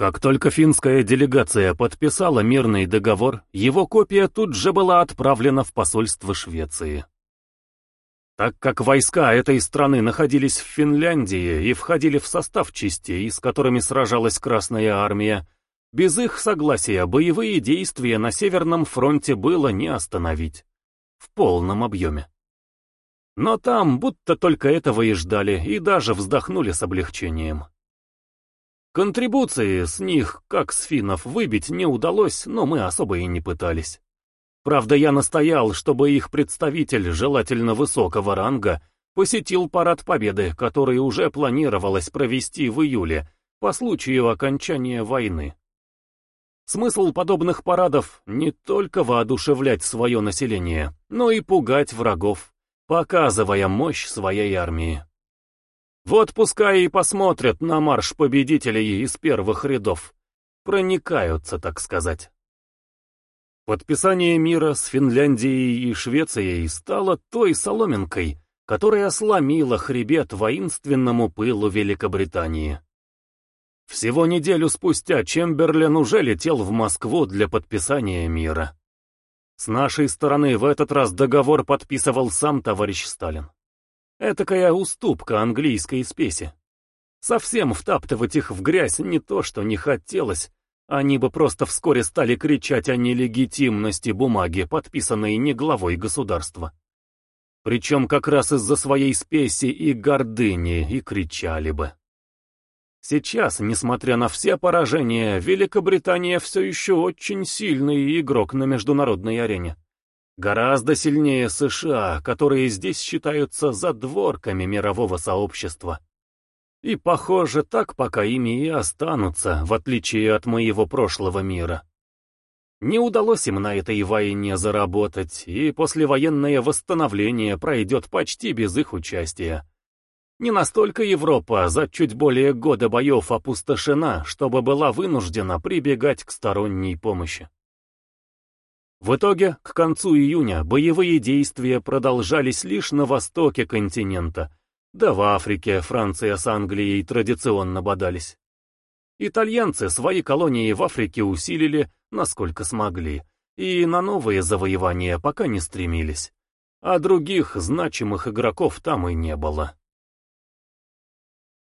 Как только финская делегация подписала мирный договор, его копия тут же была отправлена в посольство Швеции. Так как войска этой страны находились в Финляндии и входили в состав частей, с которыми сражалась Красная Армия, без их согласия боевые действия на Северном фронте было не остановить. В полном объеме. Но там будто только этого и ждали, и даже вздохнули с облегчением. Контрибуции с них, как с финнов, выбить не удалось, но мы особо и не пытались. Правда, я настоял, чтобы их представитель, желательно высокого ранга, посетил парад Победы, который уже планировалось провести в июле, по случаю окончания войны. Смысл подобных парадов не только воодушевлять свое население, но и пугать врагов, показывая мощь своей армии. Вот пускай и посмотрят на марш победителей из первых рядов. Проникаются, так сказать. Подписание мира с Финляндией и Швецией стало той соломинкой, которая сломила хребет воинственному пылу Великобритании. Всего неделю спустя Чемберлен уже летел в Москву для подписания мира. С нашей стороны в этот раз договор подписывал сам товарищ Сталин. Этакая уступка английской спеси. Совсем втаптывать их в грязь не то, что не хотелось, они бы просто вскоре стали кричать о нелегитимности бумаги, подписанной не главой государства. Причем как раз из-за своей спеси и гордыни и кричали бы. Сейчас, несмотря на все поражения, Великобритания все еще очень сильный игрок на международной арене. Гораздо сильнее США, которые здесь считаются задворками мирового сообщества. И, похоже, так пока ими и останутся, в отличие от моего прошлого мира. Не удалось им на этой войне заработать, и послевоенное восстановление пройдет почти без их участия. Не настолько Европа за чуть более года боев опустошена, чтобы была вынуждена прибегать к сторонней помощи. В итоге, к концу июня боевые действия продолжались лишь на востоке континента, да в Африке Франция с Англией традиционно бодались. Итальянцы свои колонии в Африке усилили, насколько смогли, и на новые завоевания пока не стремились. А других значимых игроков там и не было.